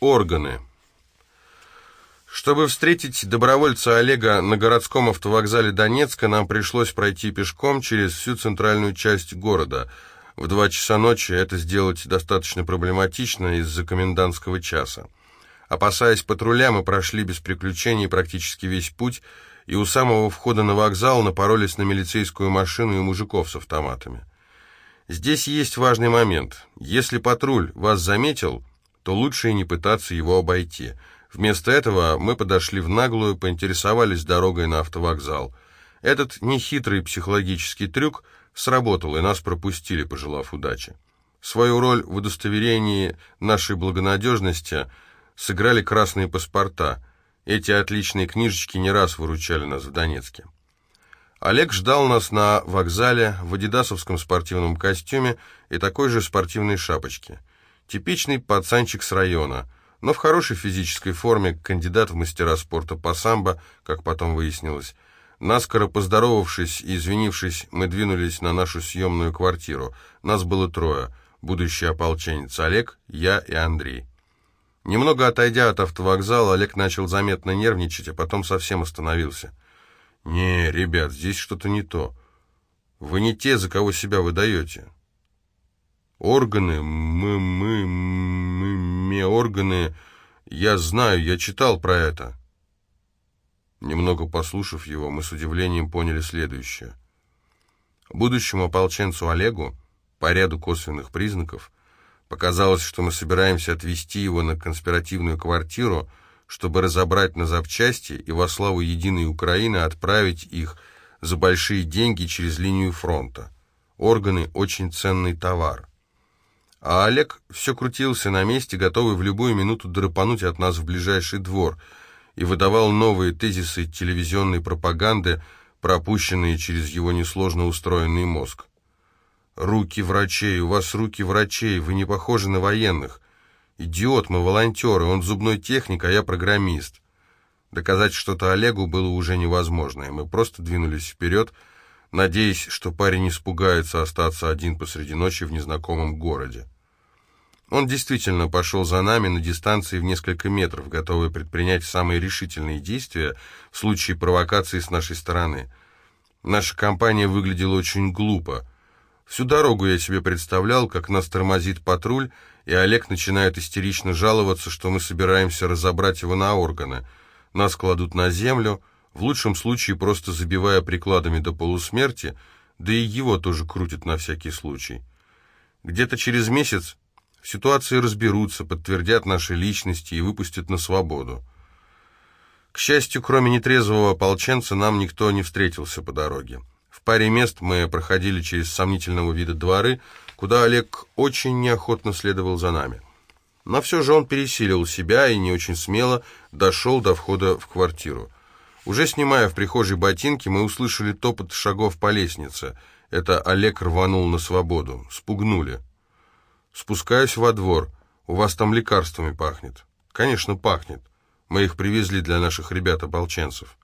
Органы. Чтобы встретить добровольца Олега на городском автовокзале Донецка, нам пришлось пройти пешком через всю центральную часть города. В два часа ночи это сделать достаточно проблематично из-за комендантского часа. Опасаясь патруля, мы прошли без приключений практически весь путь, и у самого входа на вокзал напоролись на милицейскую машину и мужиков с автоматами. Здесь есть важный момент. Если патруль вас заметил, то лучше и не пытаться его обойти. Вместо этого мы подошли в наглую, поинтересовались дорогой на автовокзал. Этот нехитрый психологический трюк сработал, и нас пропустили, пожелав удачи. Свою роль в удостоверении нашей благонадежности сыграли красные паспорта. Эти отличные книжечки не раз выручали нас в Донецке. Олег ждал нас на вокзале в адидасовском спортивном костюме и такой же спортивной шапочке. Типичный пацанчик с района, но в хорошей физической форме, кандидат в мастера спорта по самбо, как потом выяснилось. Наскоро поздоровавшись и извинившись, мы двинулись на нашу съемную квартиру. Нас было трое. Будущий ополченец Олег, я и Андрей. Немного отойдя от автовокзала, Олег начал заметно нервничать, а потом совсем остановился. «Не, ребят, здесь что-то не то. Вы не те, за кого себя выдаете. Органы, мы, мы, мы, мы, органы... Я знаю, я читал про это». Немного послушав его, мы с удивлением поняли следующее. Будущему ополченцу Олегу, по ряду косвенных признаков, показалось, что мы собираемся отвезти его на конспиративную квартиру, чтобы разобрать на запчасти и во славу единой Украины отправить их за большие деньги через линию фронта. Органы – очень ценный товар. А Олег все крутился на месте, готовый в любую минуту драпануть от нас в ближайший двор, и выдавал новые тезисы телевизионной пропаганды, пропущенные через его несложно устроенный мозг. «Руки врачей, у вас руки врачей, вы не похожи на военных. Идиот, мы волонтеры, он зубной техник, а я программист. Доказать что-то Олегу было уже невозможно, и мы просто двинулись вперед, надеясь, что парень испугается остаться один посреди ночи в незнакомом городе. Он действительно пошел за нами на дистанции в несколько метров, готовый предпринять самые решительные действия в случае провокации с нашей стороны. Наша компания выглядела очень глупо. Всю дорогу я себе представлял, как нас тормозит патруль, и Олег начинает истерично жаловаться, что мы собираемся разобрать его на органы. Нас кладут на землю, в лучшем случае просто забивая прикладами до полусмерти, да и его тоже крутят на всякий случай. Где-то через месяц в ситуации разберутся, подтвердят наши личности и выпустят на свободу. К счастью, кроме нетрезвого ополченца, нам никто не встретился по дороге. В паре мест мы проходили через сомнительного вида дворы, куда Олег очень неохотно следовал за нами. Но все же он пересилил себя и не очень смело дошел до входа в квартиру. Уже снимая в прихожей ботинки, мы услышали топот шагов по лестнице. Это Олег рванул на свободу. Спугнули. Спускаюсь во двор. У вас там лекарствами пахнет. Конечно, пахнет. Мы их привезли для наших ребят-ополченцев.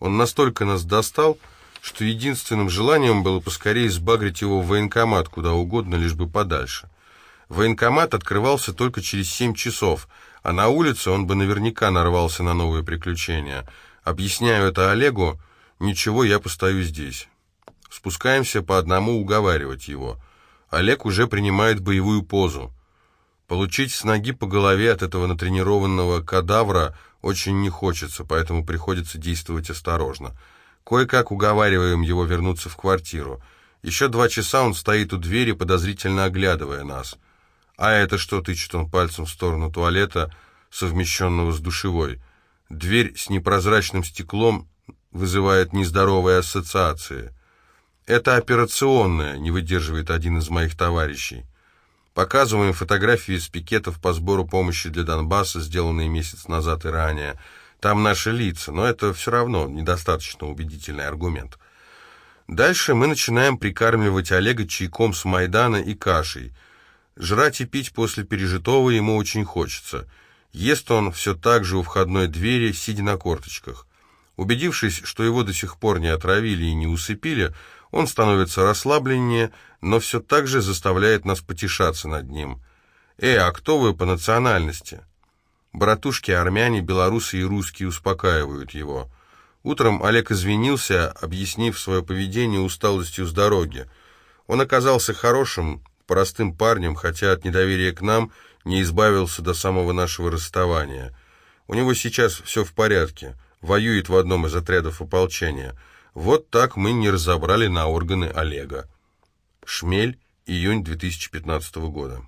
Он настолько нас достал, что единственным желанием было поскорее сбагрить его в военкомат, куда угодно, лишь бы подальше. Военкомат открывался только через семь часов, а на улице он бы наверняка нарвался на новые приключения. Объясняю это Олегу, ничего, я постою здесь. Спускаемся по одному уговаривать его. Олег уже принимает боевую позу. Получить с ноги по голове от этого натренированного кадавра очень не хочется, поэтому приходится действовать осторожно. Кое-как уговариваем его вернуться в квартиру. Еще два часа он стоит у двери, подозрительно оглядывая нас. А это что, тычет он пальцем в сторону туалета, совмещенного с душевой. Дверь с непрозрачным стеклом вызывает нездоровые ассоциации. Это операционная, не выдерживает один из моих товарищей. Показываем фотографии из пикетов по сбору помощи для Донбасса, сделанные месяц назад и ранее. Там наши лица, но это все равно недостаточно убедительный аргумент. Дальше мы начинаем прикармливать Олега чайком с Майдана и кашей. Жрать и пить после пережитого ему очень хочется. Ест он все так же у входной двери, сидя на корточках. Убедившись, что его до сих пор не отравили и не усыпили, он становится расслабленнее, но все так же заставляет нас потешаться над ним. «Эй, а кто вы по национальности?» Братушки армяне, белорусы и русские успокаивают его. Утром Олег извинился, объяснив свое поведение усталостью с дороги. Он оказался хорошим, простым парнем, хотя от недоверия к нам не избавился до самого нашего расставания. У него сейчас все в порядке, воюет в одном из отрядов ополчения. Вот так мы не разобрали на органы Олега. Шмель, июнь 2015 года.